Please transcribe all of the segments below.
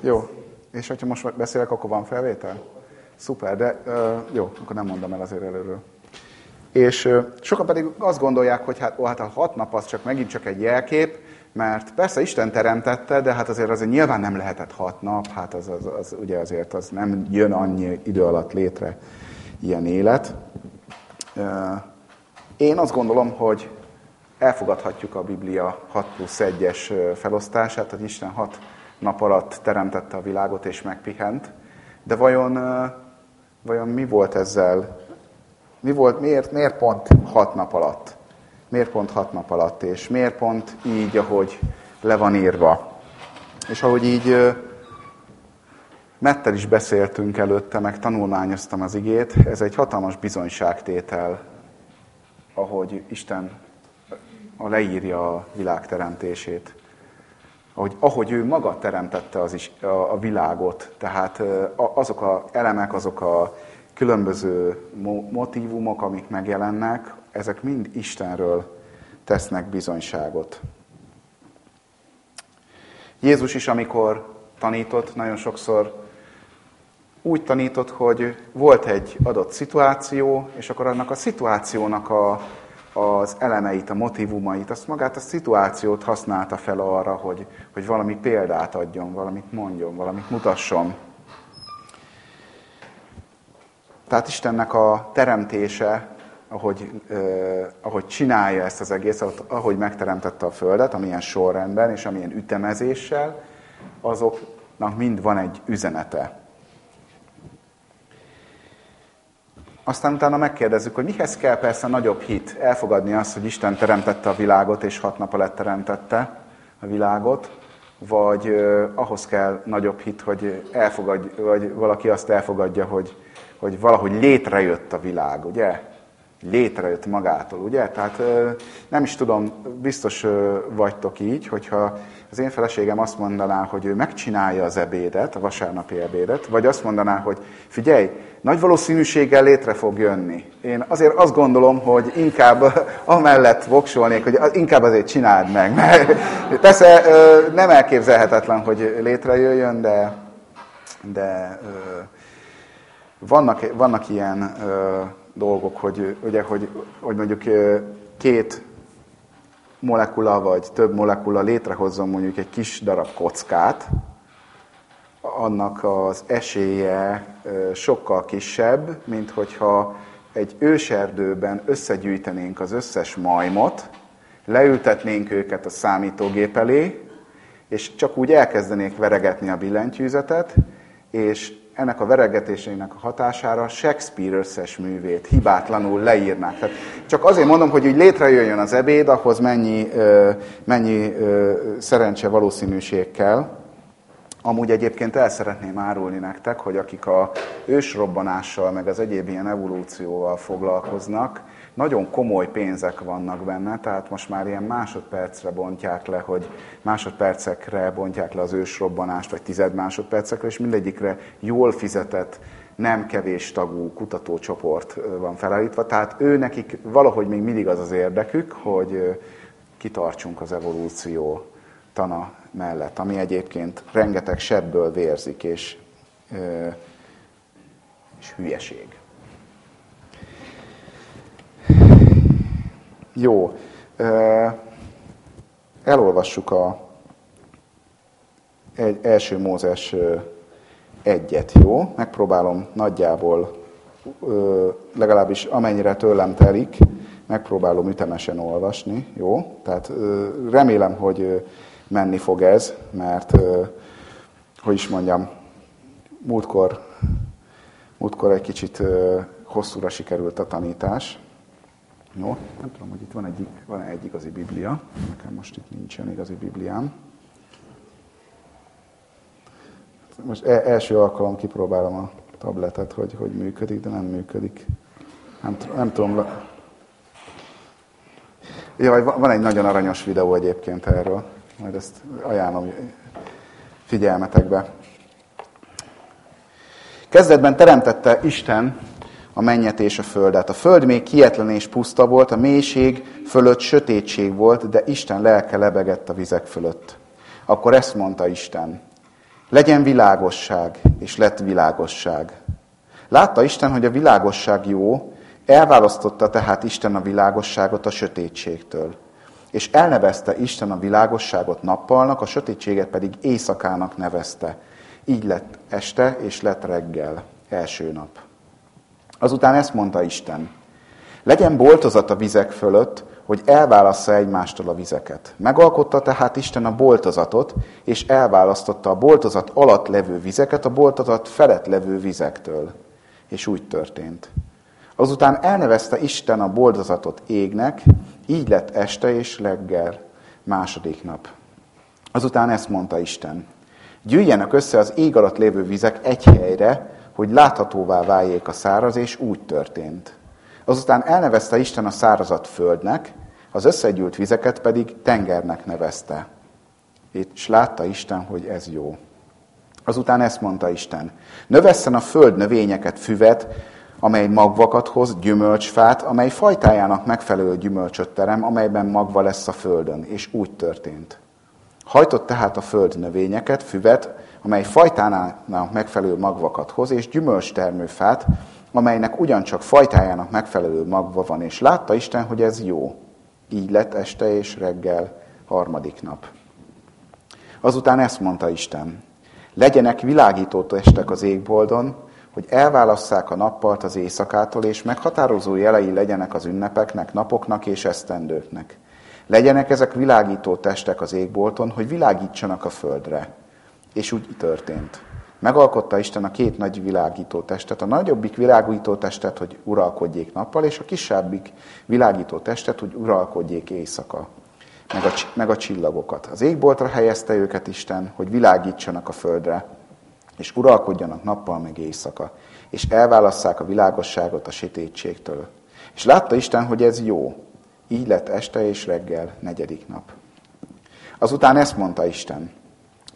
Jó. És hogyha most beszélek, akkor van felvétel? Szuper, de jó, akkor nem mondom el azért előről. És sokan pedig azt gondolják, hogy hát, ó, hát a hat nap az csak megint csak egy jelkép, mert persze Isten teremtette, de hát azért azért nyilván nem lehetett hat nap, hát az, az, az ugye azért az nem jön annyi idő alatt létre ilyen élet. Én azt gondolom, hogy elfogadhatjuk a Biblia 6 plusz 1-es felosztását, hogy Isten 6 nap alatt teremtette a világot és megpihent. De vajon, vajon mi volt ezzel? Mi volt, miért, miért pont 6 nap alatt? Miért pont 6 nap alatt? És miért pont így, ahogy le van írva? És ahogy így Mettel is beszéltünk előtte, meg tanulmányoztam az igét, ez egy hatalmas bizonyságtétel, ahogy Isten leírja a világ teremtését. Ahogy, ahogy ő maga teremtette az is, a, a világot, tehát azok a elemek, azok a különböző motivumok, amik megjelennek, ezek mind Istenről tesznek bizonyságot. Jézus is, amikor tanított, nagyon sokszor úgy tanított, hogy volt egy adott szituáció, és akkor annak a szituációnak a, az elemeit, a motivumait, azt magát a szituációt használta fel arra, hogy, hogy valami példát adjon, valamit mondjon, valamit mutasson. Tehát Istennek a teremtése, ahogy, eh, ahogy csinálja ezt az egészet, ahogy megteremtette a Földet, amilyen sorrendben és amilyen ütemezéssel, azoknak mind van egy üzenete. Aztán utána megkérdezzük, hogy mihez kell persze nagyobb hit. Elfogadni azt, hogy Isten teremtette a világot, és hat nap alatt teremtette a világot, vagy ahhoz kell nagyobb hit, hogy elfogadj, vagy valaki azt elfogadja, hogy, hogy valahogy létrejött a világ, ugye? Létrejött magától, ugye? Tehát nem is tudom, biztos vagytok így, hogyha az én feleségem azt mondaná, hogy ő megcsinálja az ebédet, a vasárnapi ebédet, vagy azt mondaná, hogy figyelj, nagy valószínűséggel létre fog jönni. Én azért azt gondolom, hogy inkább amellett voksolnék, hogy inkább azért csináld meg. Mert persze nem elképzelhetetlen, hogy létrejöjjön, de, de vannak, vannak ilyen dolgok, hogy, ugye, hogy, hogy mondjuk két molekula vagy több molekula létrehozzon mondjuk egy kis darab kockát, annak az esélye sokkal kisebb, mint hogyha egy őserdőben összegyűjtenénk az összes majmot, leültetnénk őket a számítógép elé, és csak úgy elkezdenék veregetni a billentyűzetet, és ennek a veregetésének a hatására Shakespeare összes művét hibátlanul leírnák. Tehát csak azért mondom, hogy úgy létrejöjjön az ebéd, ahhoz mennyi, mennyi szerencse valószínűség kell. Amúgy egyébként el szeretném árulni nektek, hogy akik a ősrobbanással, meg az egyéb ilyen evolúcióval foglalkoznak, nagyon komoly pénzek vannak benne, tehát most már ilyen másodpercre bontják le, hogy másodpercekre bontják le az ősrobbanást, vagy tized másodpercekre, és mindegyikre jól fizetett, nem kevés tagú kutatócsoport van felállítva. Tehát ő nekik valahogy még mindig az az érdekük, hogy kitartsunk az evolúció tana mellett, ami egyébként rengeteg sebből vérzik, és, és hülyeség. Jó. Elolvassuk a egy, első Mózes egyet, jó? Megpróbálom nagyjából, legalábbis amennyire tőlem telik, megpróbálom ütemesen olvasni, jó? Tehát remélem, hogy menni fog ez, mert, hogy is mondjam, múltkor, múltkor egy kicsit hosszúra sikerült a tanítás, jó, nem tudom, hogy itt van egy, van egy igazi Biblia. Nekem most itt nincsen igazi Bibliám. Most e- első alkalom kipróbálom a tabletet, hogy, hogy működik, de nem működik. Nem, nem tudom. Jaj, van egy nagyon aranyos videó egyébként erről. Majd ezt ajánlom figyelmetekbe. Kezdetben teremtette Isten a mennyet és a földet. A föld még kietlen és puszta volt, a mélység fölött sötétség volt, de Isten lelke lebegett a vizek fölött. Akkor ezt mondta Isten, Legyen világosság, és lett világosság. Látta Isten, hogy a világosság jó, elválasztotta tehát Isten a világosságot a sötétségtől. És elnevezte Isten a világosságot nappalnak, a sötétséget pedig éjszakának nevezte. Így lett este, és lett reggel, első nap. Azután ezt mondta Isten. Legyen boltozat a vizek fölött, hogy elválassza egymástól a vizeket. Megalkotta tehát Isten a boltozatot, és elválasztotta a boltozat alatt levő vizeket a boltozat felett levő vizektől. És úgy történt. Azután elnevezte Isten a boltozatot égnek, így lett este és reggel, második nap. Azután ezt mondta Isten. Gyűjjenek össze az ég alatt lévő vizek egy helyre, hogy láthatóvá váljék a száraz, és úgy történt. Azután elnevezte Isten a szárazat földnek, az összegyűlt vizeket pedig tengernek nevezte. És látta Isten, hogy ez jó. Azután ezt mondta Isten. Növesszen a föld növényeket, füvet, amely magvakat hoz, gyümölcsfát, amely fajtájának megfelelő gyümölcsöt terem, amelyben magva lesz a földön. És úgy történt. Hajtott tehát a föld növényeket, füvet, amely fajtának megfelelő magvakat hoz, és gyümölcstermőfát, amelynek ugyancsak fajtájának megfelelő magva van, és látta Isten, hogy ez jó. Így lett este és reggel, harmadik nap. Azután ezt mondta Isten, legyenek világító testek az égboldon, hogy elválasszák a nappalt az éjszakától, és meghatározó jelei legyenek az ünnepeknek, napoknak és esztendőknek. Legyenek ezek világító testek az égbolton, hogy világítsanak a földre. És úgy történt. Megalkotta Isten a két nagy világító testet, a nagyobbik világító testet, hogy uralkodjék nappal, és a kisebbik világító testet, hogy uralkodjék éjszaka, meg a, meg a csillagokat. Az égboltra helyezte őket Isten, hogy világítsanak a földre, és uralkodjanak nappal meg éjszaka, és elválasszák a világosságot a sötétségtől. És látta Isten, hogy ez jó. Így lett este és reggel, negyedik nap. Azután ezt mondta Isten,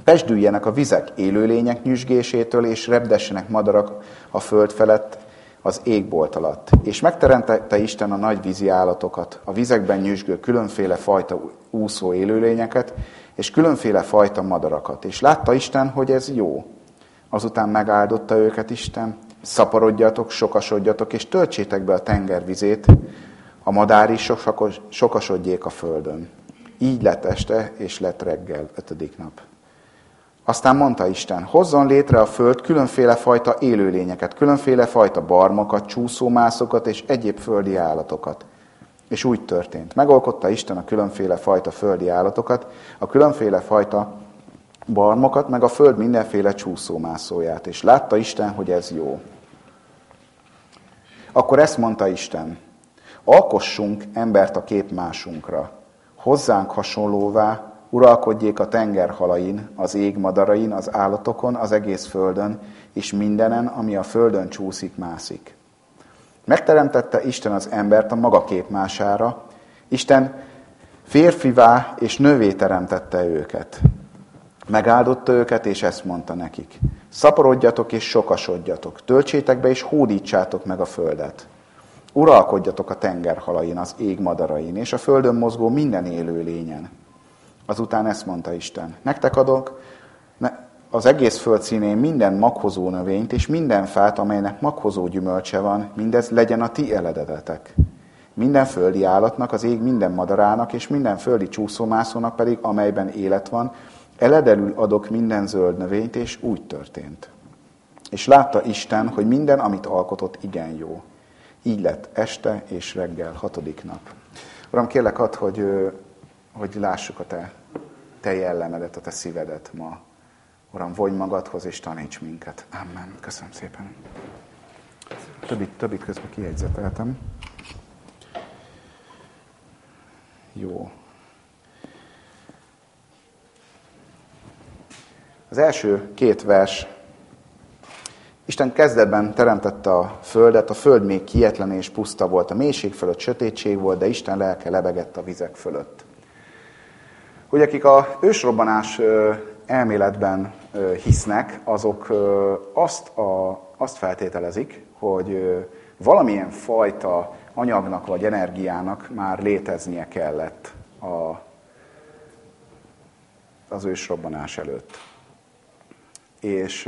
Pesdüljenek a vizek élőlények nyüzsgésétől, és repdessenek madarak a föld felett az égbolt alatt. És megteremtette Isten a nagy vízi állatokat, a vizekben nyüzsgő különféle fajta úszó élőlényeket, és különféle fajta madarakat. És látta Isten, hogy ez jó. Azután megáldotta őket Isten, szaporodjatok, sokasodjatok, és töltsétek be a tenger vizét, a madár is sokasodjék a földön. Így lett este, és lett reggel, ötödik nap. Aztán mondta Isten, hozzon létre a föld különféle fajta élőlényeket, különféle fajta barmokat, csúszómászokat és egyéb földi állatokat. És úgy történt. Megolkotta Isten a különféle fajta földi állatokat, a különféle fajta barmokat, meg a föld mindenféle csúszómászóját. És látta Isten, hogy ez jó. Akkor ezt mondta Isten, alkossunk embert a képmásunkra, hozzánk hasonlóvá, uralkodjék a tengerhalain, az ég madarain, az állatokon, az egész földön, és mindenen, ami a földön csúszik, mászik. Megteremtette Isten az embert a maga képmására, Isten férfivá és nővé teremtette őket. Megáldotta őket, és ezt mondta nekik. Szaporodjatok és sokasodjatok, töltsétek be és hódítsátok meg a földet. Uralkodjatok a tengerhalain, az ég madarain, és a földön mozgó minden élő lényen. Azután ezt mondta Isten. Nektek adok az egész föld színén minden maghozó növényt, és minden fát, amelynek maghozó gyümölcse van, mindez legyen a ti eledetetek. Minden földi állatnak, az ég minden madarának, és minden földi csúszómászónak pedig, amelyben élet van, eledelül adok minden zöld növényt, és úgy történt. És látta Isten, hogy minden, amit alkotott, igen jó. Így lett este és reggel, hatodik nap. Uram, kérlek add, hogy hogy lássuk a te, te jellemedet, a te szívedet ma. Uram, vonj magadhoz és taníts minket. Amen. Köszönöm szépen. Többit, többit közben kijegyzeteltem. Jó. Az első két vers. Isten kezdetben teremtette a földet, a föld még kietlen és puszta volt, a mélység fölött sötétség volt, de Isten lelke lebegett a vizek fölött hogy akik a ősrobbanás elméletben hisznek, azok azt, a, azt feltételezik, hogy valamilyen fajta anyagnak vagy energiának már léteznie kellett a, az ősrobbanás előtt. És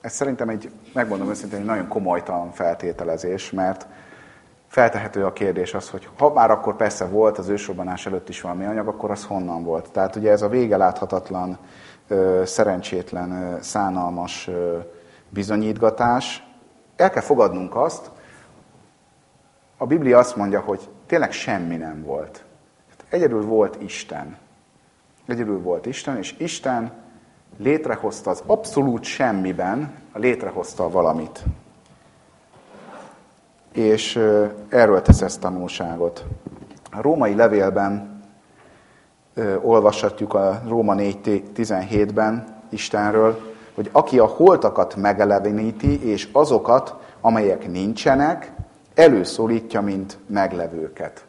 ez szerintem egy, megmondom őszintén, egy nagyon komolytalan feltételezés, mert feltehető a kérdés az, hogy ha már akkor persze volt az ősrobbanás előtt is valami anyag, akkor az honnan volt? Tehát ugye ez a vége láthatatlan, szerencsétlen, szánalmas bizonyítgatás. El kell fogadnunk azt, a Biblia azt mondja, hogy tényleg semmi nem volt. Egyedül volt Isten. Egyedül volt Isten, és Isten létrehozta az abszolút semmiben, létrehozta valamit. És erről tesz tanulságot. A római levélben olvashatjuk a Róma 4.17-ben Istenről, hogy aki a holtakat megeleveníti, és azokat, amelyek nincsenek, előszólítja, mint meglevőket.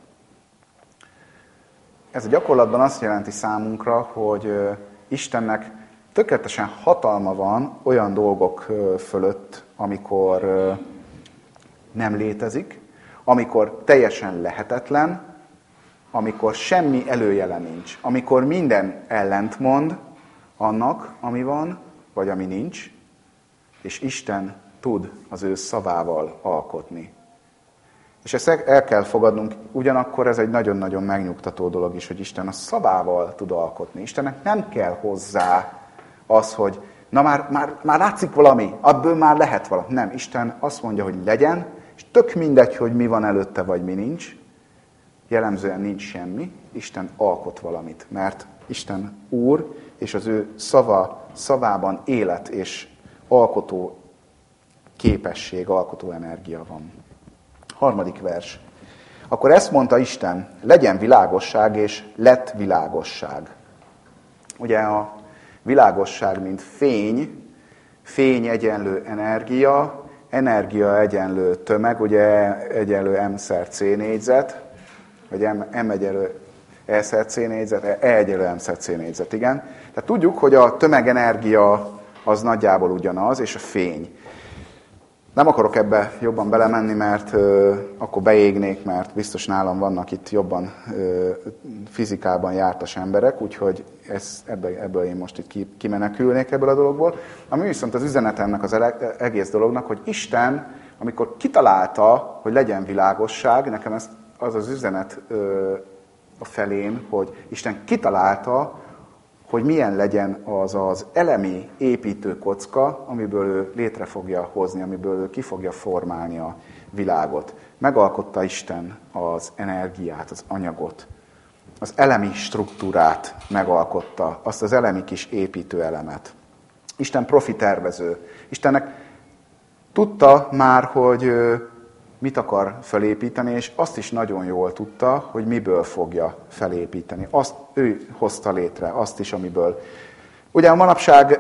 Ez a gyakorlatban azt jelenti számunkra, hogy Istennek tökéletesen hatalma van olyan dolgok fölött, amikor nem létezik, amikor teljesen lehetetlen, amikor semmi előjele nincs, amikor minden ellentmond annak, ami van, vagy ami nincs, és Isten tud az ő szavával alkotni. És ezt el kell fogadnunk, ugyanakkor ez egy nagyon-nagyon megnyugtató dolog is, hogy Isten a szavával tud alkotni. Istennek nem kell hozzá az, hogy na már, már, már látszik valami, abból már lehet valami. Nem, Isten azt mondja, hogy legyen, és tök mindegy, hogy mi van előtte, vagy mi nincs. Jellemzően nincs semmi, Isten alkot valamit, mert Isten Úr, és az ő szava, szavában élet és alkotó képesség, alkotó energia van. Harmadik vers. Akkor ezt mondta Isten, legyen világosság, és lett világosság. Ugye a világosság, mint fény, fény egyenlő energia, energia egyenlő tömeg, ugye egyenlő M szer C négyzet, vagy M, M egyenlő E szer C négyzet, E egyenlő M szer C négyzet, igen. Tehát tudjuk, hogy a tömegenergia az nagyjából ugyanaz, és a fény. Nem akarok ebbe jobban belemenni, mert ö, akkor beégnék, mert biztos nálam vannak itt jobban ö, fizikában jártas emberek, úgyhogy ez, ebből, ebből én most itt ki, kimenekülnék ebből a dologból. Ami viszont az üzenetemnek az egész dolognak, hogy Isten, amikor kitalálta, hogy legyen világosság, nekem ez az az üzenet ö, a felém, hogy Isten kitalálta, hogy milyen legyen az az elemi építőkocka, amiből ő létre fogja hozni, amiből ő ki fogja formálni a világot. Megalkotta Isten az energiát, az anyagot, az elemi struktúrát megalkotta, azt az elemi kis építőelemet. Isten profi tervező. Istennek tudta már, hogy mit akar felépíteni, és azt is nagyon jól tudta, hogy miből fogja felépíteni. Azt ő hozta létre, azt is, amiből. Ugye a manapság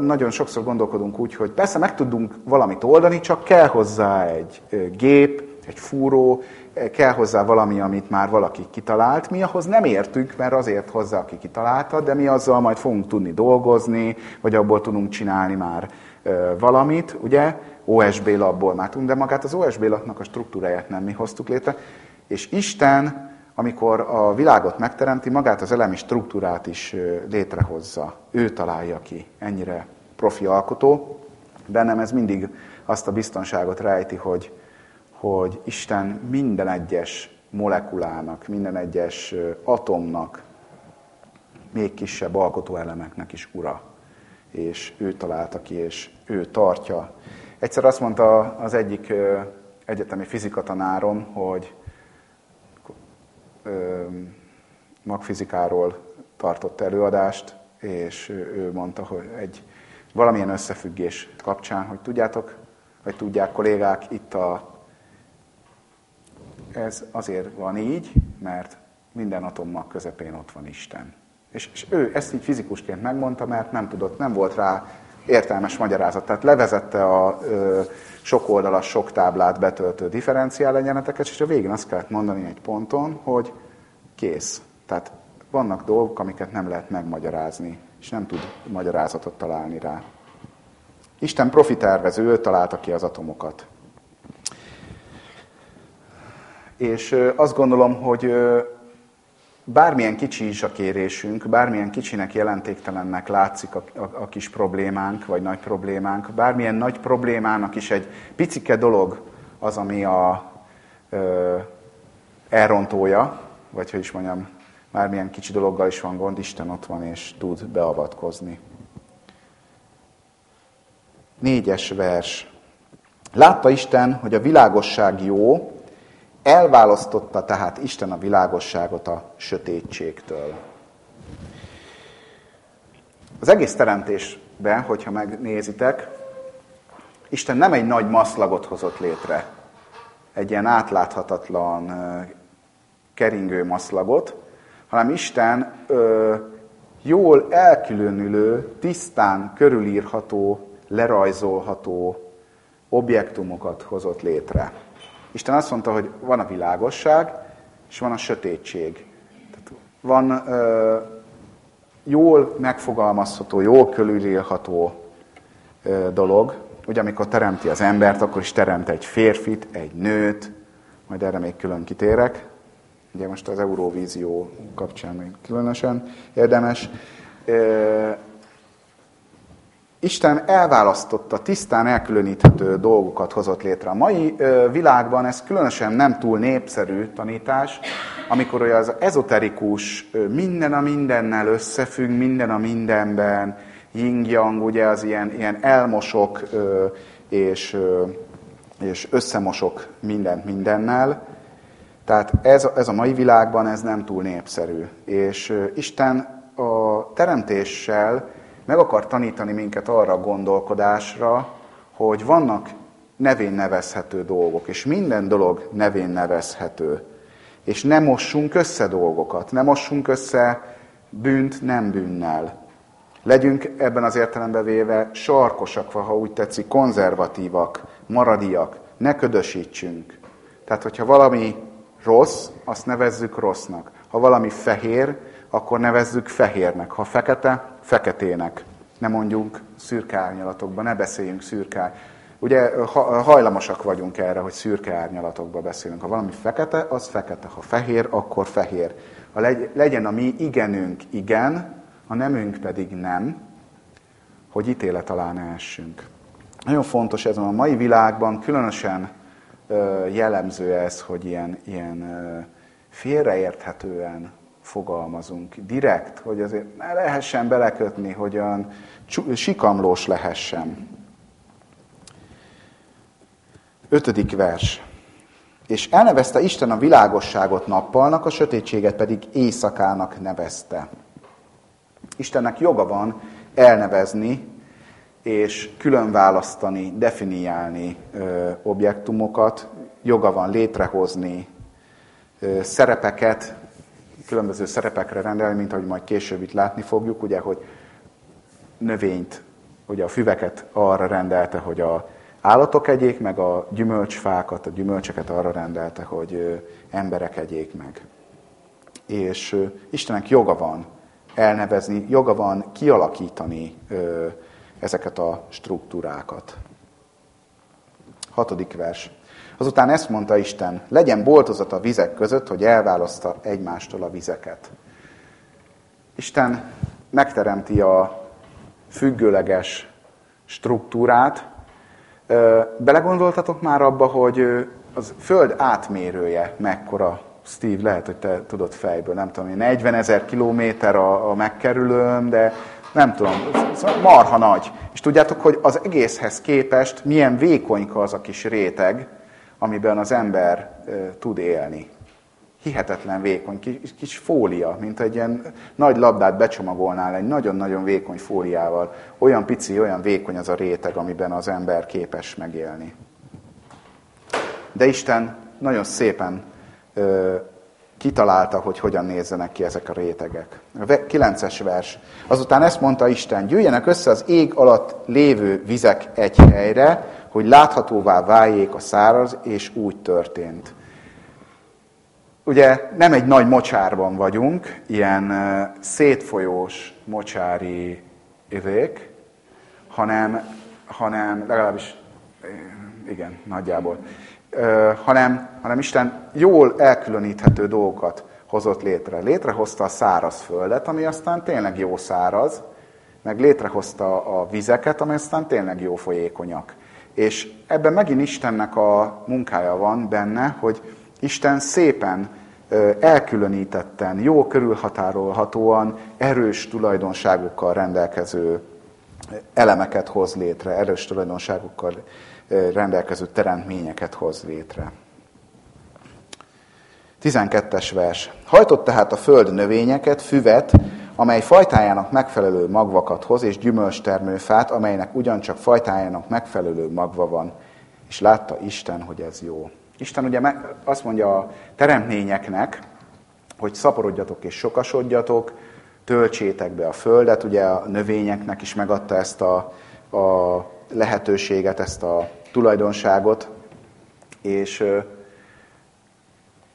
nagyon sokszor gondolkodunk úgy, hogy persze meg tudunk valamit oldani, csak kell hozzá egy gép, egy fúró, kell hozzá valami, amit már valaki kitalált. Mi ahhoz nem értünk, mert azért hozzá, aki kitalálta, de mi azzal majd fogunk tudni dolgozni, vagy abból tudunk csinálni már valamit, ugye? OSB labból már tudunk, de magát az OSB lapnak a struktúráját nem mi hoztuk létre. És Isten, amikor a világot megteremti, magát az elemi struktúrát is létrehozza. Ő találja ki. Ennyire profi alkotó. Bennem ez mindig azt a biztonságot rejti, hogy, hogy Isten minden egyes molekulának, minden egyes atomnak, még kisebb alkotóelemeknek is ura. És ő találta ki, és ő tartja Egyszer azt mondta az egyik egyetemi fizikatanárom, hogy magfizikáról tartott előadást, és ő mondta, hogy egy valamilyen összefüggés kapcsán, hogy tudjátok, vagy tudják kollégák, itt a, ez azért van így, mert minden atomnak közepén ott van Isten. És, és ő ezt így fizikusként megmondta, mert nem tudott, nem volt rá értelmes magyarázat. Tehát levezette a ö, sok oldalas, sok táblát betöltő differenciál egyenleteket, és a végén azt kellett mondani egy ponton, hogy kész. Tehát vannak dolgok, amiket nem lehet megmagyarázni, és nem tud magyarázatot találni rá. Isten profi tervező, ő találta ki az atomokat. És azt gondolom, hogy bármilyen kicsi is a kérésünk, bármilyen kicsinek, jelentéktelennek látszik a, a, a kis problémánk, vagy nagy problémánk, bármilyen nagy problémának is egy picike dolog az, ami a ö, elrontója, vagy hogy is mondjam, bármilyen kicsi dologgal is van gond, Isten ott van és tud beavatkozni. Négyes vers. Látta Isten, hogy a világosság jó, elválasztotta tehát Isten a világosságot a sötétségtől. Az egész teremtésben, hogyha megnézitek, Isten nem egy nagy maszlagot hozott létre, egy ilyen átláthatatlan keringő maszlagot, hanem Isten ö, jól elkülönülő, tisztán körülírható, lerajzolható objektumokat hozott létre. Isten azt mondta, hogy van a világosság, és van a sötétség. Tehát van ö, jól megfogalmazható, jól körülírható ö, dolog. Ugye amikor teremti az embert, akkor is teremt egy férfit, egy nőt, majd erre még külön kitérek. Ugye most az Euróvízió kapcsán még különösen érdemes. Isten elválasztotta, tisztán elkülöníthető dolgokat hozott létre. A mai világban ez különösen nem túl népszerű tanítás, amikor olyan az ezoterikus, minden a mindennel összefügg, minden a mindenben, yin-yang, ugye az ilyen, ilyen elmosok és, és összemosok mindent mindennel, tehát ez, ez a mai világban ez nem túl népszerű. És Isten a teremtéssel meg akar tanítani minket arra a gondolkodásra, hogy vannak nevén nevezhető dolgok, és minden dolog nevén nevezhető. És ne mossunk össze dolgokat, ne mossunk össze bűnt nem bűnnel. Legyünk ebben az értelemben véve sarkosak, ha úgy tetszik, konzervatívak, maradiak, ne ködösítsünk. Tehát, hogyha valami rossz, azt nevezzük rossznak. Ha valami fehér, akkor nevezzük fehérnek. Ha fekete, feketének. Ne mondjunk szürke árnyalatokba, ne beszéljünk szürke Ugye hajlamosak vagyunk erre, hogy szürke árnyalatokba beszélünk. Ha valami fekete, az fekete. Ha fehér, akkor fehér. Ha legyen a mi igenünk igen, a nemünk pedig nem, hogy ítélet alá ne essünk. Nagyon fontos ez a mai világban, különösen jellemző ez, hogy ilyen, ilyen félreérthetően fogalmazunk, direkt, hogy azért ne lehessen belekötni, hogy olyan sikamlós lehessen. Ötödik vers. És elnevezte Isten a világosságot nappalnak, a sötétséget pedig éjszakának nevezte. Istennek joga van elnevezni és külön választani, definiálni ö, objektumokat, joga van létrehozni ö, szerepeket, különböző szerepekre rendelni, mint ahogy majd később itt látni fogjuk, ugye, hogy növényt, ugye a füveket arra rendelte, hogy a állatok egyék, meg a gyümölcsfákat, a gyümölcseket arra rendelte, hogy emberek egyék meg. És Istennek joga van elnevezni, joga van kialakítani ezeket a struktúrákat. Hatodik vers. Azután ezt mondta Isten, legyen boltozat a vizek között, hogy elválaszta egymástól a vizeket. Isten megteremti a függőleges struktúrát. Belegondoltatok már abba, hogy az föld átmérője mekkora Steve, lehet, hogy te tudod fejből, nem tudom, 40 ezer kilométer a, a megkerülőm, de nem tudom, marha nagy. És tudjátok, hogy az egészhez képest milyen vékonyka az a kis réteg, amiben az ember tud élni. Hihetetlen vékony, kis, kis fólia, mint egy ilyen nagy labdát becsomagolnál egy nagyon-nagyon vékony fóliával. Olyan pici, olyan vékony az a réteg, amiben az ember képes megélni. De Isten nagyon szépen kitalálta, hogy hogyan nézzenek ki ezek a rétegek. A kilences vers. Azután ezt mondta Isten, gyűjjenek össze az ég alatt lévő vizek egy helyre, hogy láthatóvá váljék a száraz, és úgy történt. Ugye nem egy nagy mocsárban vagyunk, ilyen szétfolyós mocsári ivék, hanem, hanem legalábbis, igen, nagyjából hanem, hanem Isten jól elkülöníthető dolgokat hozott létre. Létrehozta a száraz földet, ami aztán tényleg jó száraz, meg létrehozta a vizeket, ami aztán tényleg jó folyékonyak. És ebben megint Istennek a munkája van benne, hogy Isten szépen elkülönítetten, jó körülhatárolhatóan, erős tulajdonságokkal rendelkező elemeket hoz létre, erős tulajdonságokkal rendelkező teremtményeket hoz létre. 12-es vers. Hajtott tehát a föld növényeket, füvet, amely fajtájának megfelelő magvakat hoz, és gyümölcstermőfát, amelynek ugyancsak fajtájának megfelelő magva van. És látta Isten, hogy ez jó. Isten ugye azt mondja a teremtményeknek, hogy szaporodjatok és sokasodjatok, töltsétek be a földet, ugye a növényeknek is megadta ezt a, a lehetőséget, ezt a tulajdonságot, és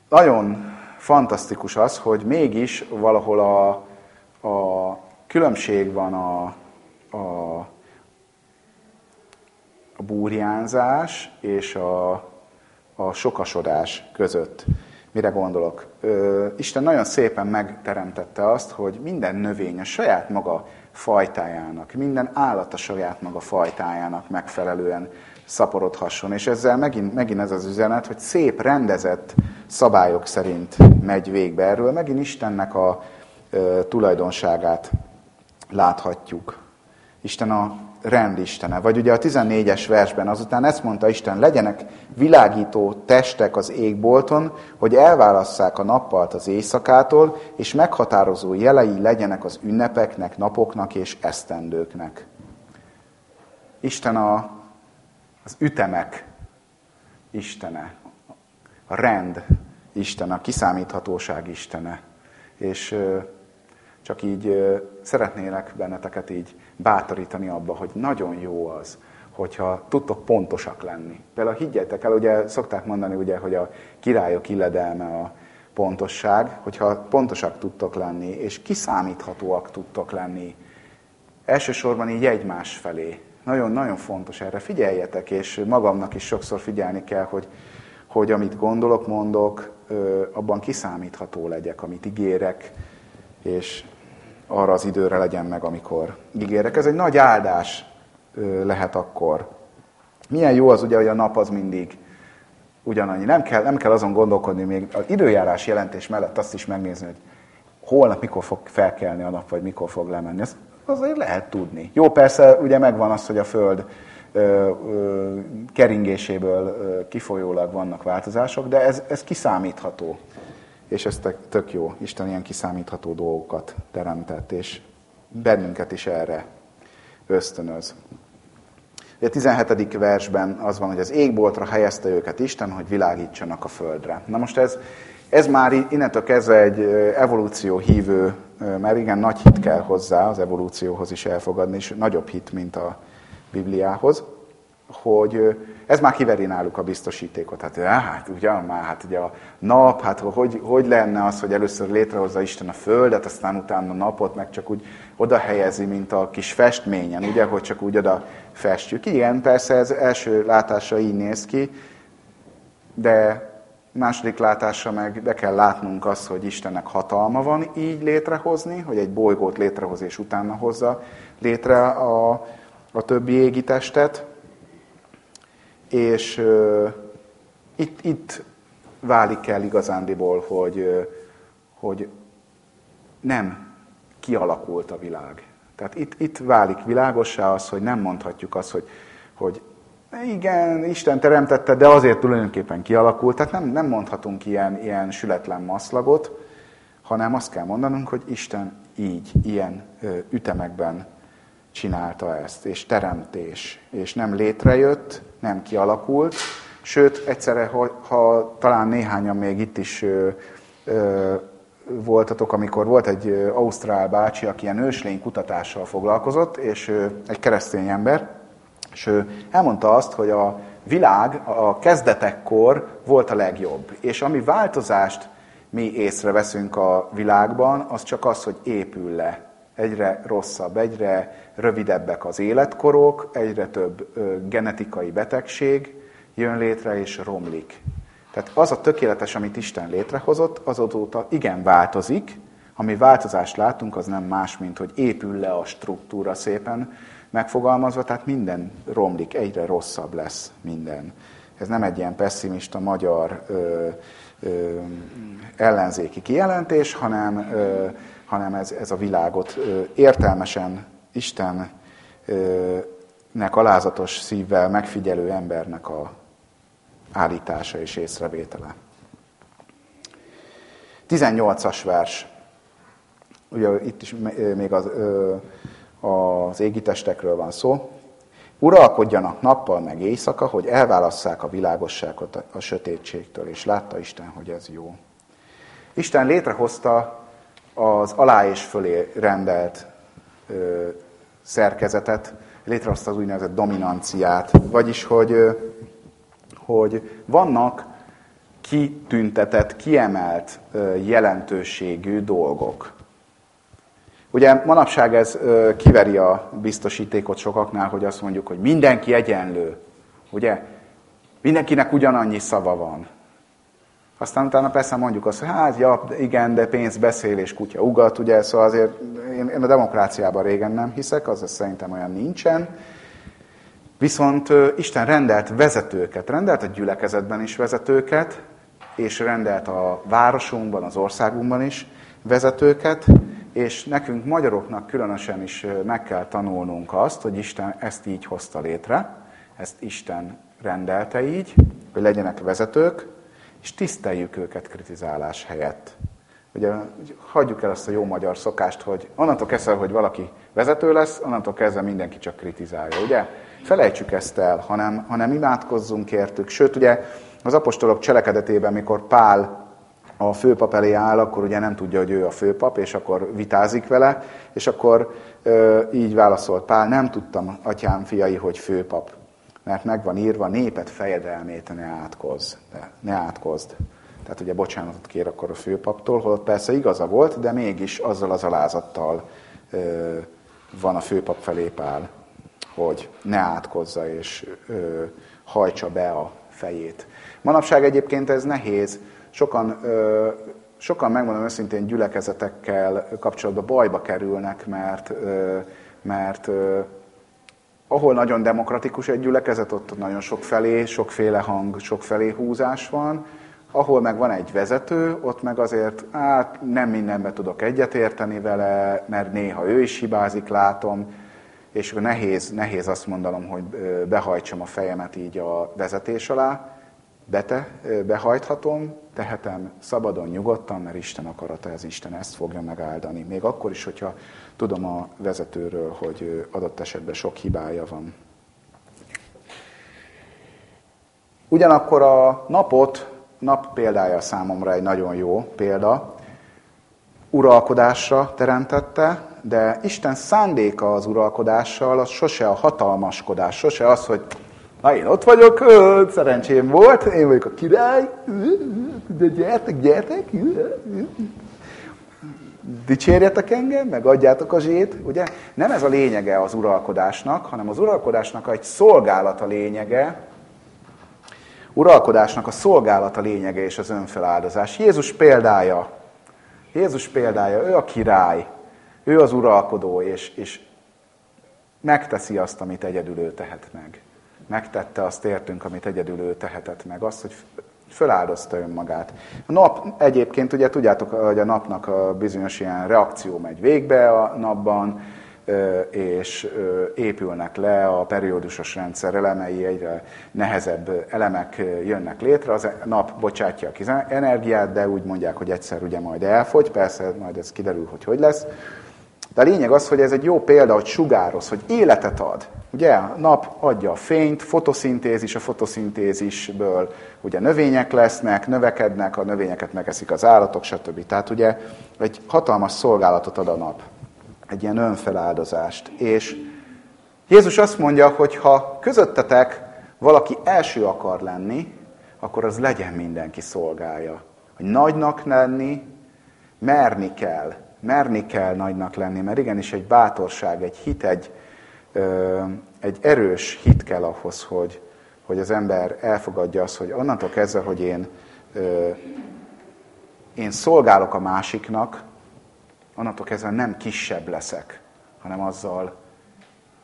nagyon fantasztikus az, hogy mégis valahol a, a különbség van a, a, a búrjánzás és a, a sokasodás között. Mire gondolok? Ö, Isten nagyon szépen megteremtette azt, hogy minden növény a saját maga fajtájának, minden állat a saját maga fajtájának megfelelően szaporodhasson. És ezzel megint, megint ez az üzenet, hogy szép, rendezett szabályok szerint megy végbe. Erről megint Istennek a ö, tulajdonságát láthatjuk. Isten a rend Istene. Vagy ugye a 14-es versben azután ezt mondta Isten, legyenek világító testek az égbolton, hogy elválasszák a nappalt az éjszakától, és meghatározó jelei legyenek az ünnepeknek, napoknak és esztendőknek. Isten a, az ütemek Istene, a rend Istene, a kiszámíthatóság Istene. És csak így szeretnélek benneteket így bátorítani abba, hogy nagyon jó az, hogyha tudtok pontosak lenni. Például higgyetek el, ugye szokták mondani, ugye, hogy a királyok illedelme a pontosság, hogyha pontosak tudtok lenni, és kiszámíthatóak tudtok lenni, elsősorban így egymás felé. Nagyon-nagyon fontos erre. Figyeljetek, és magamnak is sokszor figyelni kell, hogy, hogy amit gondolok, mondok, abban kiszámítható legyek, amit ígérek, és arra az időre legyen meg, amikor ígérek. Ez egy nagy áldás lehet akkor. Milyen jó az ugye, hogy a nap az mindig ugyanannyi. Nem kell, nem kell azon gondolkodni még az időjárás jelentés mellett azt is megnézni, hogy holnap mikor fog felkelni a nap, vagy mikor fog lemenni. Ezt azért lehet tudni. Jó, persze ugye megvan az, hogy a Föld ö, ö, keringéséből ö, kifolyólag vannak változások, de ez, ez kiszámítható és ez tök jó. Isten ilyen kiszámítható dolgokat teremtett, és bennünket is erre ösztönöz. A 17. versben az van, hogy az égboltra helyezte őket Isten, hogy világítsanak a földre. Na most ez, ez már innentől kezdve egy evolúció hívő, mert igen, nagy hit kell hozzá az evolúcióhoz is elfogadni, és nagyobb hit, mint a Bibliához hogy ez már kiveri náluk a biztosítékot. Hát, hát ugyan már, hát ugye a nap, hát hogy, hogy lenne az, hogy először létrehozza Isten a földet, aztán utána a napot meg csak úgy oda helyezi, mint a kis festményen, ugye, hogy csak úgy oda festjük. Igen, persze ez első látásra így néz ki, de második látásra meg be kell látnunk azt, hogy Istennek hatalma van így létrehozni, hogy egy bolygót létrehoz és utána hozza létre a, a többi égi testet, és uh, itt, itt válik el igazándiból, hogy, hogy nem kialakult a világ. Tehát itt, itt válik világossá az, hogy nem mondhatjuk azt, hogy, hogy igen, Isten teremtette, de azért tulajdonképpen kialakult. Tehát nem, nem mondhatunk ilyen, ilyen sületlen maszlagot, hanem azt kell mondanunk, hogy Isten így, ilyen ö, ütemekben csinálta ezt, és teremtés, és nem létrejött, nem kialakult, sőt, egyszerre, ha, ha talán néhányan még itt is ö, ö, voltatok, amikor volt egy ausztrál bácsi, aki ilyen őslény kutatással foglalkozott, és ő egy keresztény ember, és ő elmondta azt, hogy a világ a kezdetekkor volt a legjobb, és ami változást mi észreveszünk a világban, az csak az, hogy épül le egyre rosszabb, egyre rövidebbek az életkorok, egyre több genetikai betegség jön létre és romlik Tehát az a tökéletes, amit Isten létrehozott, azóta igen változik. Ami változást látunk, az nem más, mint hogy épül le a struktúra szépen megfogalmazva, tehát minden romlik, egyre rosszabb lesz minden. Ez nem egy ilyen pessimista magyar ö, ö, ellenzéki kijelentés, hanem, ö, hanem ez, ez a világot értelmesen Istennek alázatos szívvel megfigyelő embernek a állítása és észrevétele. 18-as vers. Ugye itt is még az, az égitestekről van szó. Uralkodjanak nappal meg éjszaka, hogy elválasszák a világosságot a sötétségtől, és látta Isten, hogy ez jó. Isten létrehozta az alá és fölé rendelt ö, szerkezetet, létrehozta az úgynevezett dominanciát, vagyis, hogy, ö, hogy vannak kitüntetett, kiemelt ö, jelentőségű dolgok. Ugye manapság ez ö, kiveri a biztosítékot sokaknál, hogy azt mondjuk, hogy mindenki egyenlő. Ugye? Mindenkinek ugyanannyi szava van. Aztán utána persze mondjuk azt, hogy hát ja, igen, de pénz beszél és kutya ugat, ugye, szóval azért én, én a demokráciában régen nem hiszek, az szerintem olyan nincsen. Viszont Isten rendelt vezetőket, rendelt a gyülekezetben is vezetőket, és rendelt a városunkban, az országunkban is vezetőket, és nekünk magyaroknak különösen is meg kell tanulnunk azt, hogy Isten ezt így hozta létre, ezt Isten rendelte így, hogy legyenek vezetők, és tiszteljük őket kritizálás helyett. Ugye hagyjuk el azt a jó magyar szokást, hogy onnantól kezdve, hogy valaki vezető lesz, onnantól kezdve mindenki csak kritizálja, ugye? Felejtsük ezt el, hanem, hanem imádkozzunk értük. Sőt, ugye az apostolok cselekedetében, mikor Pál a főpap elé áll, akkor ugye nem tudja, hogy ő a főpap, és akkor vitázik vele, és akkor ö, így válaszolt Pál, nem tudtam, atyám fiai, hogy főpap, mert meg van írva, népet fejedelmét ne átkozd. De, ne átkozd. Tehát ugye bocsánatot kér akkor a főpaptól, holott persze igaza volt, de mégis azzal az alázattal ö, van a főpap felé Pál, hogy ne átkozza és ö, hajtsa be a fejét. Manapság egyébként ez nehéz, sokan, sokan megmondom őszintén gyülekezetekkel kapcsolatban bajba kerülnek, mert, mert ahol nagyon demokratikus egy gyülekezet, ott nagyon sok felé, sokféle hang, sokfelé húzás van, ahol meg van egy vezető, ott meg azért hát nem mindenben tudok egyetérteni vele, mert néha ő is hibázik, látom, és nehéz, nehéz azt mondanom, hogy behajtsam a fejemet így a vezetés alá, bete, behajthatom, tehetem szabadon, nyugodtan, mert Isten akarata ez, Isten ezt fogja megáldani. Még akkor is, hogyha tudom a vezetőről, hogy adott esetben sok hibája van. Ugyanakkor a napot, nap példája számomra egy nagyon jó példa, uralkodásra teremtette, de Isten szándéka az uralkodással, az sose a hatalmaskodás, sose az, hogy Na én ott vagyok, szerencsém volt, én vagyok a király, de gyertek, gyertek, dicsérjetek engem, meg adjátok a zsét, ugye? Nem ez a lényege az uralkodásnak, hanem az uralkodásnak egy szolgálata lényege, uralkodásnak a szolgálata lényege és az önfeláldozás. Jézus példája, Jézus példája, ő a király, ő az uralkodó, és, és megteszi azt, amit egyedül ő tehet meg megtette azt értünk, amit egyedül ő tehetett meg, azt, hogy föláldozta önmagát. A nap egyébként, ugye tudjátok, hogy a napnak a bizonyos ilyen reakció megy végbe a napban, és épülnek le a periódusos rendszer elemei, egyre nehezebb elemek jönnek létre, az nap bocsátja a energiát, de úgy mondják, hogy egyszer ugye majd elfogy, persze majd ez kiderül, hogy hogy lesz. De a lényeg az, hogy ez egy jó példa, hogy sugároz, hogy életet ad. Ugye a nap adja a fényt, fotoszintézis, a fotoszintézisből ugye növények lesznek, növekednek, a növényeket megeszik az állatok, stb. Tehát ugye egy hatalmas szolgálatot ad a nap, egy ilyen önfeláldozást. És Jézus azt mondja, hogy ha közöttetek valaki első akar lenni, akkor az legyen mindenki szolgálja. Hogy nagynak lenni, merni kell. Merni kell nagynak lenni, mert igenis egy bátorság, egy hit, egy, egy erős hit kell ahhoz, hogy, hogy az ember elfogadja azt, hogy onnantól kezdve, hogy én, én szolgálok a másiknak, onnantól kezdve nem kisebb leszek, hanem azzal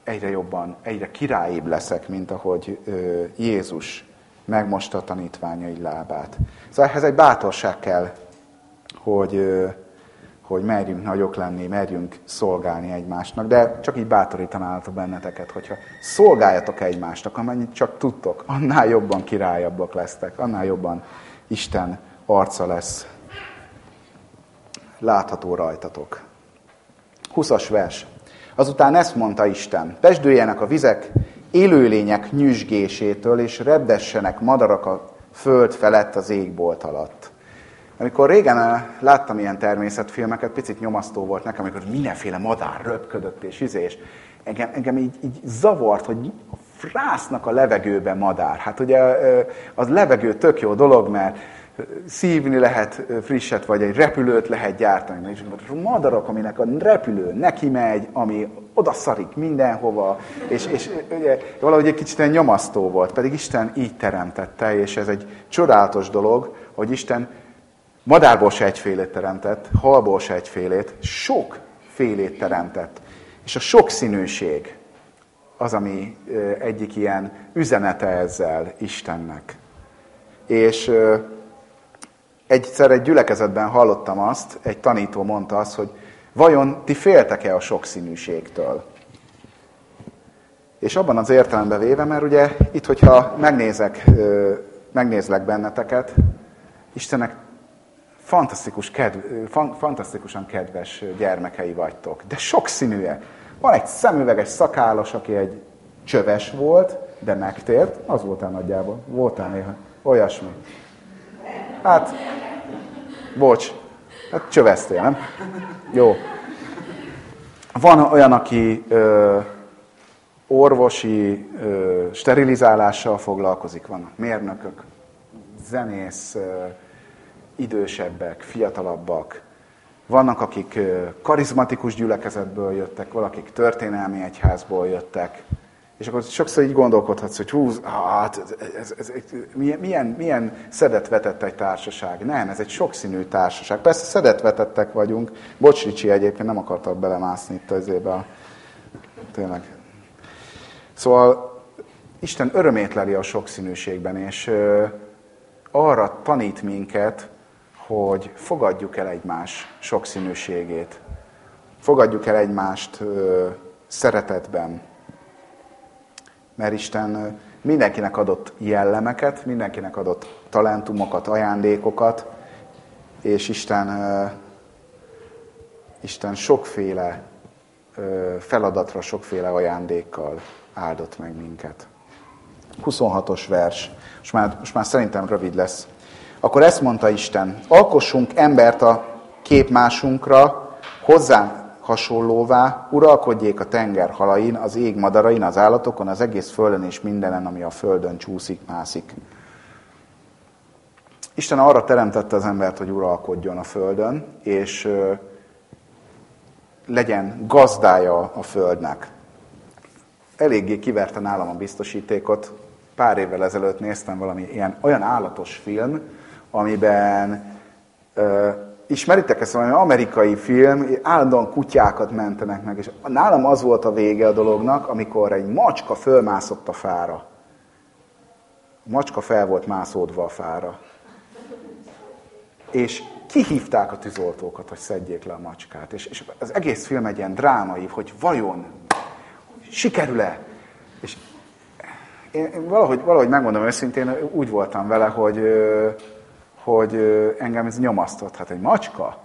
egyre jobban, egyre királyibb leszek, mint ahogy ö, Jézus megmosta a tanítványai lábát. Szóval ehhez egy bátorság kell, hogy, hogy merjünk nagyok lenni, merjünk szolgálni egymásnak, de csak így bátorítanáltok benneteket, hogyha szolgáljatok egymásnak, amennyit csak tudtok, annál jobban királyabbak lesztek, annál jobban Isten arca lesz látható rajtatok. 20-as vers. Azután ezt mondta Isten, pesdőjenek a vizek élőlények nyüzsgésétől, és reddessenek madarak a föld felett az égbolt alatt. Amikor régen eh, láttam ilyen természetfilmeket, picit nyomasztó volt nekem, amikor mindenféle madár röpködött és izé, engem, engem így, így zavart, hogy frásznak a levegőbe madár. Hát ugye eh, az levegő tök jó dolog, mert szívni lehet frisset, vagy egy repülőt lehet gyártani. És madarak, aminek a repülő neki megy, ami oda szarik mindenhova, és, és ugye, valahogy egy kicsit nyomasztó volt, pedig Isten így teremtette, és ez egy csodálatos dolog, hogy Isten madárból se egyfélét teremtett, halból se egyfélét, sok félét teremtett. És a sokszínűség az, ami egyik ilyen üzenete ezzel Istennek. És Egyszer egy gyülekezetben hallottam azt, egy tanító mondta azt, hogy vajon ti féltek-e a sokszínűségtől? És abban az értelemben véve, mert ugye itt, hogyha megnézek, megnézlek benneteket, Istennek fantasztikus kedv, fantasztikusan kedves gyermekei vagytok, de sokszínűek. Van egy szemüveges szakállas, aki egy csöves volt, de megtért, az voltál nagyjából, voltál néha, olyasmi. Hát, bocs, hát csövesztél, nem? Jó. Van olyan, aki ö, orvosi ö, sterilizálással foglalkozik, vannak mérnökök, zenész, ö, idősebbek, fiatalabbak, vannak, akik karizmatikus gyülekezetből jöttek, valakik történelmi egyházból jöttek, és akkor sokszor így gondolkodhatsz, hogy hú, hát ez, ez, ez, milyen, milyen, milyen szedet vetett egy társaság. Nem, ez egy sokszínű társaság. Persze szedet vetettek vagyunk. Bocs, Ricsi, egyébként nem akartak belemászni itt az a... Tényleg. Szóval Isten örömét leli a sokszínűségben, és arra tanít minket, hogy fogadjuk el egymás sokszínűségét. Fogadjuk el egymást ö, szeretetben, mert Isten mindenkinek adott jellemeket, mindenkinek adott talentumokat, ajándékokat, és Isten, Isten sokféle feladatra, sokféle ajándékkal áldott meg minket. 26-os vers. Most már, most már szerintem rövid lesz. Akkor ezt mondta Isten, alkossunk embert a képmásunkra, hozzánk hasonlóvá, uralkodjék a tenger halain, az ég madarain, az állatokon, az egész földön és mindenen, ami a földön csúszik, mászik. Isten arra teremtette az embert, hogy uralkodjon a földön, és legyen gazdája a földnek. Eléggé kiverte nálam a biztosítékot. Pár évvel ezelőtt néztem valami ilyen olyan állatos film, amiben ismeritek ezt valami amerikai film, állandóan kutyákat mentenek meg, és nálam az volt a vége a dolognak, amikor egy macska fölmászott a fára. A macska fel volt mászódva a fára. És kihívták a tűzoltókat, hogy szedjék le a macskát. És, és az egész film egy ilyen drámai, hogy vajon sikerül-e? És én valahogy, valahogy megmondom őszintén, úgy voltam vele, hogy hogy engem ez nyomasztott. Hát egy macska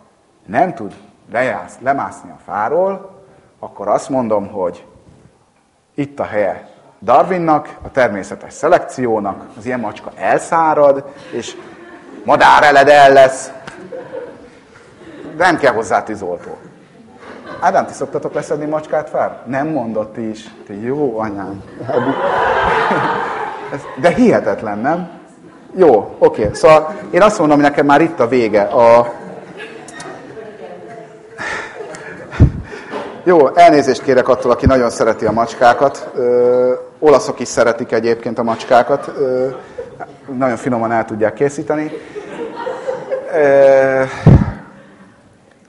nem tud lejász, lemászni a fáról, akkor azt mondom, hogy itt a helye Darwinnak, a természetes szelekciónak, az ilyen macska elszárad, és madár eledel lesz. Nem kell hozzá tűzoltó. Ádám, ti szoktatok leszedni macskát fel? Nem mondott is. Te jó anyám. De hihetetlen, nem? Jó, oké. Szóval én azt mondom, hogy nekem már itt a vége. A... Jó, elnézést kérek attól, aki nagyon szereti a macskákat. olaszok is szeretik egyébként a macskákat, ö, nagyon finoman el tudják készíteni. Ö,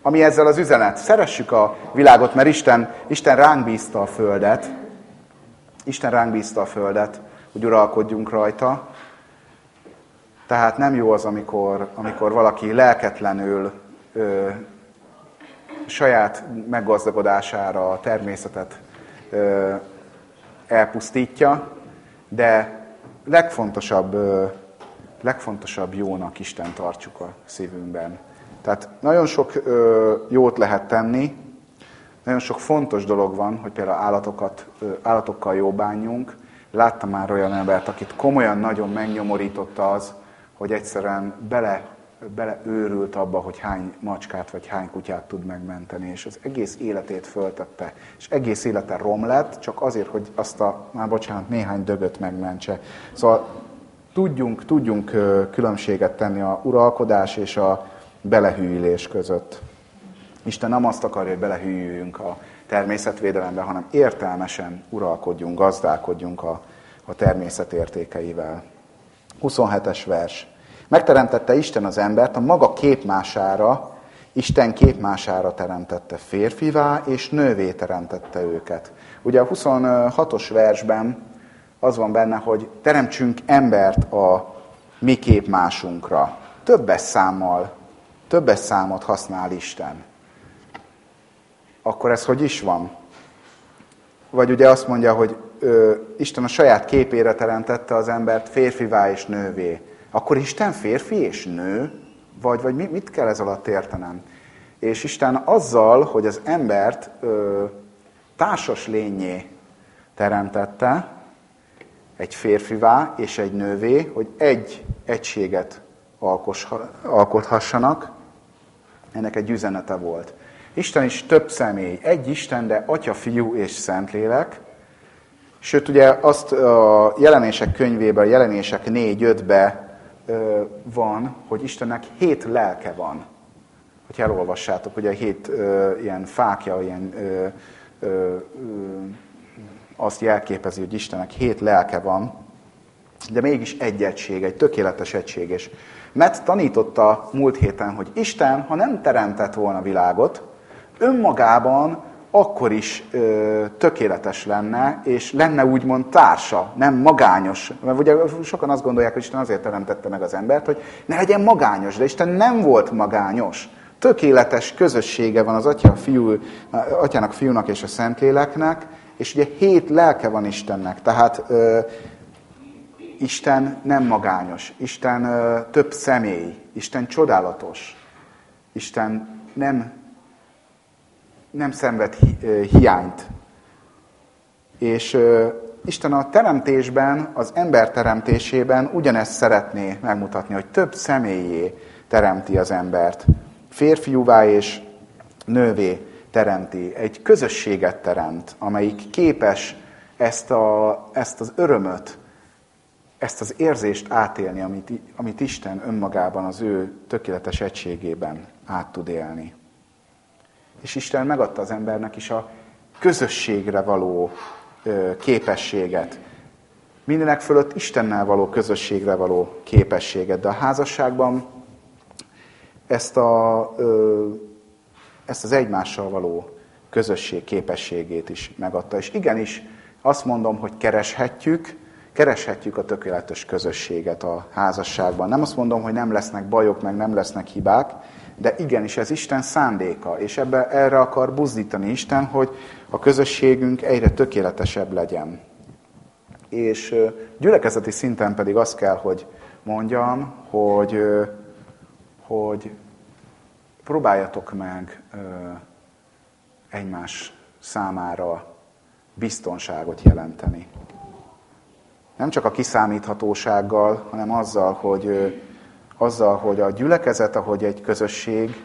ami ezzel az üzenet. Szeressük a világot, mert Isten, Isten ránk bízta a földet. Isten ránk bízta a földet, hogy uralkodjunk rajta. Tehát nem jó az, amikor, amikor valaki lelketlenül ö, saját meggazdagodására a természetet ö, elpusztítja, de legfontosabb, ö, legfontosabb jónak Isten tartsuk a szívünkben. Tehát nagyon sok ö, jót lehet tenni, nagyon sok fontos dolog van, hogy például állatokat, ö, állatokkal jó bánjunk. Láttam már olyan embert, akit komolyan nagyon megnyomorította az, hogy egyszerűen bele, bele őrült abba, hogy hány macskát vagy hány kutyát tud megmenteni, és az egész életét föltette, és egész élete rom lett, csak azért, hogy azt a, már bocsánat, néhány dögöt megmentse. Szóval tudjunk, tudjunk különbséget tenni a uralkodás és a belehűlés között. Isten nem azt akarja, hogy belehűljünk a természetvédelembe, hanem értelmesen uralkodjunk, gazdálkodjunk a, a természet értékeivel. 27-es vers. Megteremtette Isten az embert a maga képmására, Isten képmására teremtette férfivá, és nővé teremtette őket. Ugye a 26-os versben az van benne, hogy teremtsünk embert a mi képmásunkra. Többes számmal többes számot használ Isten, akkor ez hogy is van? Vagy ugye azt mondja, hogy ö, Isten a saját képére teremtette az embert férfivá és nővé. Akkor Isten férfi és nő? Vagy, vagy mit kell ez alatt értenem? És Isten azzal, hogy az embert ö, társas lényé teremtette, egy férfivá és egy nővé, hogy egy egységet alkothassanak, ennek egy üzenete volt. Isten is több személy, egy Isten, de Atya, Fiú és Szentlélek. Sőt, ugye azt a jelenések könyvében, a jelenések 4-5-be van, hogy Istennek hét lelke van. Hogy elolvassátok, ugye hét ö, ilyen fákja, ilyen ö, ö, azt jelképezi, hogy Istennek hét lelke van, de mégis egy egység, egy tökéletes egység. És mert tanította múlt héten, hogy Isten, ha nem teremtett volna világot, önmagában akkor is ö, tökéletes lenne, és lenne úgymond társa, nem magányos. Mert ugye sokan azt gondolják, hogy Isten azért teremtette meg az embert, hogy ne legyen magányos, de Isten nem volt magányos. Tökéletes közössége van az atya, fiú, atyának, fiúnak és a Szentléleknek, és ugye hét lelke van Istennek. Tehát ö, Isten nem magányos, Isten ö, több személy, Isten csodálatos, Isten nem, nem szenved hiányt. És Isten a teremtésben, az ember teremtésében ugyanezt szeretné megmutatni, hogy több személyé teremti az embert. Férfiúvá és nővé teremti. Egy közösséget teremt, amelyik képes ezt, a, ezt az örömöt, ezt az érzést átélni, amit, amit Isten önmagában az ő tökéletes egységében át tud élni. És Isten megadta az embernek is a közösségre való képességet. Mindenek fölött Istennel való közösségre való képességet. De a házasságban ezt, a, ezt az egymással való közösség képességét is megadta. És igenis, azt mondom, hogy kereshetjük, kereshetjük a tökéletes közösséget a házasságban. Nem azt mondom, hogy nem lesznek bajok, meg nem lesznek hibák, de igenis ez Isten szándéka, és ebbe, erre akar buzdítani Isten, hogy a közösségünk egyre tökéletesebb legyen. És gyülekezeti szinten pedig azt kell, hogy mondjam, hogy, hogy próbáljatok meg egymás számára biztonságot jelenteni. Nem csak a kiszámíthatósággal, hanem azzal, hogy, azzal, hogy a gyülekezet, ahogy egy közösség,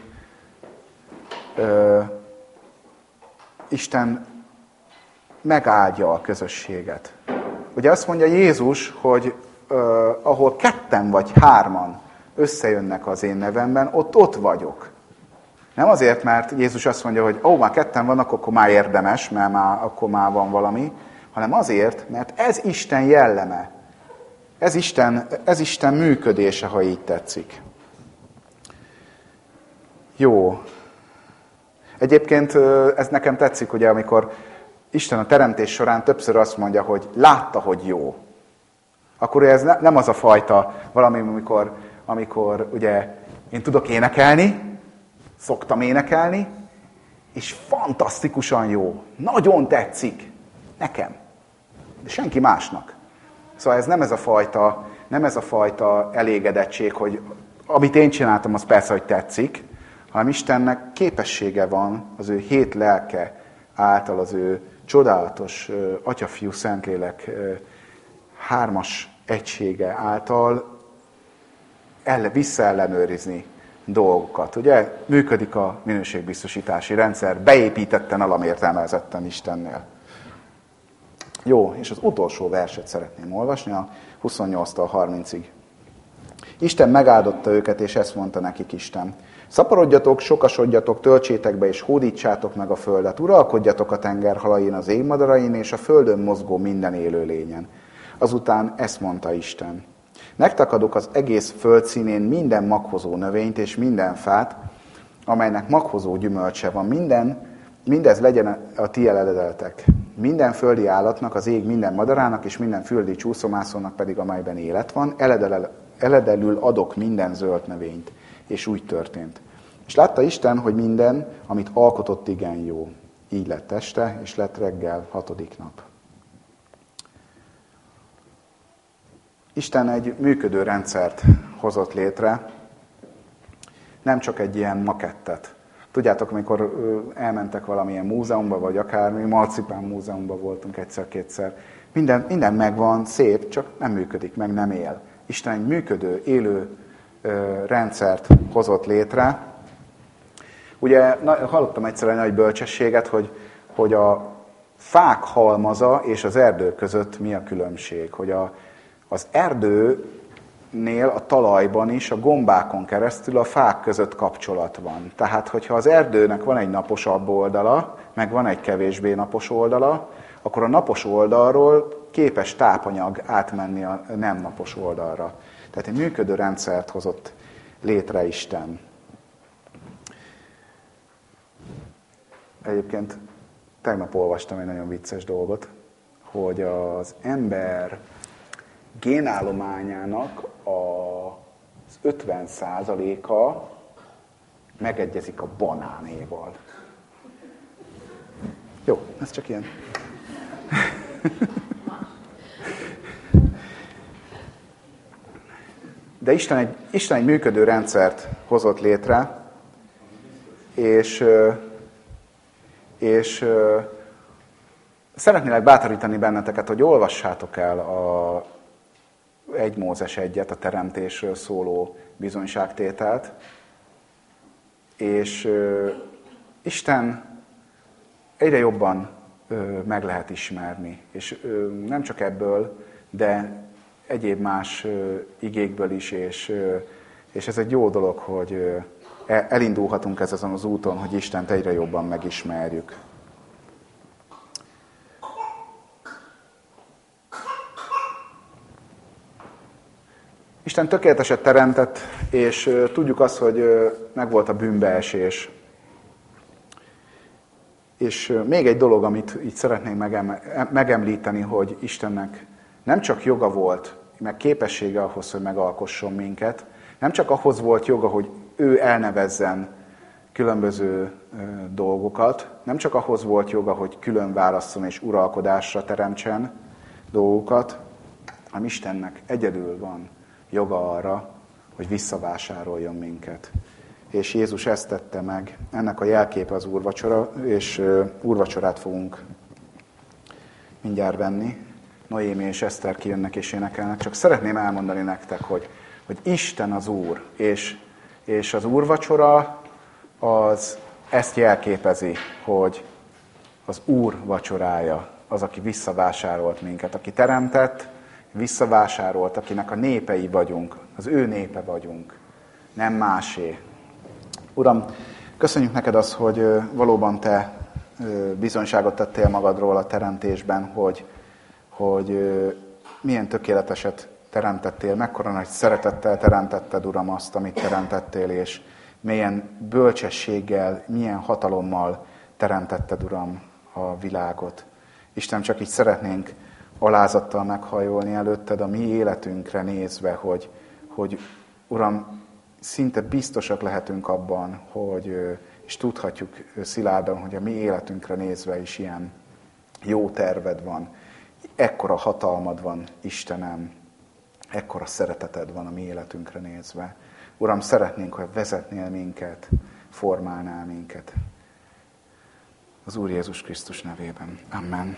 ö, Isten megáldja a közösséget. Ugye azt mondja Jézus, hogy ö, ahol ketten vagy hárman összejönnek az én nevemben, ott ott vagyok. Nem azért, mert Jézus azt mondja, hogy ó, már ketten vannak, akkor már érdemes, mert már, akkor már van valami, hanem azért, mert ez Isten jelleme. Ez Isten, ez Isten működése, ha így tetszik. Jó. Egyébként ez nekem tetszik, ugye, amikor Isten a teremtés során többször azt mondja, hogy látta, hogy jó. Akkor ez nem az a fajta valami, amikor, amikor ugye én tudok énekelni, szoktam énekelni, és fantasztikusan jó. Nagyon tetszik. Nekem. De senki másnak. Szóval ez nem ez a fajta, nem ez a fajta elégedettség, hogy amit én csináltam, az persze, hogy tetszik, hanem Istennek képessége van az ő hét lelke által, az ő csodálatos Atyafiú Szentlélek hármas egysége által elle, visszaellenőrizni dolgokat. Ugye működik a minőségbiztosítási rendszer, beépítetten, alamértelmezetten Istennél. Jó, és az utolsó verset szeretném olvasni, a 28-tól 30-ig. Isten megáldotta őket, és ezt mondta nekik Isten. Szaporodjatok, sokasodjatok, töltsétek be, és hódítsátok meg a földet. Uralkodjatok a tenger halain, az égmadarain, és a földön mozgó minden élő lényen. Azután ezt mondta Isten. Nektek adok az egész földszínén minden maghozó növényt és minden fát, amelynek maghozó gyümölcse van. Minden, mindez legyen a ti eledetek. Minden földi állatnak, az ég minden madarának és minden földi csúszomászónak pedig, amelyben élet van, eledel, eledelül adok minden zöld növényt. És úgy történt. És látta Isten, hogy minden, amit alkotott, igen jó. Így lett este, és lett reggel, hatodik nap. Isten egy működő rendszert hozott létre, nem csak egy ilyen makettet. Tudjátok, amikor elmentek valamilyen múzeumba, vagy akármi, Marcipán múzeumban voltunk egyszer-kétszer, minden, minden megvan, szép, csak nem működik, meg nem él. Isten egy működő, élő rendszert hozott létre. Ugye hallottam egyszer egy nagy bölcsességet, hogy, hogy a fák halmaza és az erdő között mi a különbség. Hogy a, az erdőnél a talajban is a gombákon keresztül a fák között kapcsolat van. Tehát, hogyha az erdőnek van egy naposabb oldala, meg van egy kevésbé napos oldala, akkor a napos oldalról képes tápanyag átmenni a nem napos oldalra. Tehát egy működő rendszert hozott létre Isten. Egyébként tegnap olvastam egy nagyon vicces dolgot, hogy az ember génállományának az 50%-a megegyezik a banánéval. Jó, ez csak ilyen. De Isten egy, Isten egy működő rendszert hozott létre, és, és szeretnélek bátorítani benneteket, hogy olvassátok el a egy Mózes egyet, a teremtésről szóló bizonyságtételt, és Isten egyre jobban meg lehet ismerni, és nem csak ebből, de egyéb más igékből is, és, és ez egy jó dolog, hogy elindulhatunk ezen az úton, hogy Istent egyre jobban megismerjük. Isten tökéleteset teremtett, és tudjuk azt, hogy megvolt a bűnbeesés. És még egy dolog, amit így szeretnénk megemlíteni, hogy Istennek nem csak joga volt, meg képessége ahhoz, hogy megalkosson minket, nem csak ahhoz volt joga, hogy ő elnevezzen különböző dolgokat, nem csak ahhoz volt joga, hogy külön válasszon és uralkodásra teremtsen dolgokat, hanem Istennek egyedül van joga arra, hogy visszavásároljon minket. És Jézus ezt tette meg. Ennek a jelképe az úrvacsora, és úrvacsorát fogunk mindjárt venni. Noémi és Eszter kijönnek és énekelnek. Csak szeretném elmondani nektek, hogy, hogy Isten az Úr, és, és az úrvacsora az ezt jelképezi, hogy az Úr vacsorája, az, aki visszavásárolt minket, aki teremtett, visszavásárolt, akinek a népei vagyunk, az ő népe vagyunk, nem másé. Uram, köszönjük neked azt, hogy valóban te bizonyságot tettél magadról a teremtésben, hogy hogy milyen tökéleteset teremtettél, mekkora nagy szeretettel teremtetted, Uram, azt, amit teremtettél, és milyen bölcsességgel, milyen hatalommal teremtetted, Uram, a világot. Isten, csak így szeretnénk alázattal meghajolni előtted a mi életünkre nézve, hogy, hogy Uram, szinte biztosak lehetünk abban, hogy, és tudhatjuk szilárdan, hogy a mi életünkre nézve is ilyen jó terved van, ekkora hatalmad van, Istenem, ekkora szereteted van a mi életünkre nézve. Uram, szeretnénk, hogy vezetnél minket, formálnál minket. Az Úr Jézus Krisztus nevében. Amen.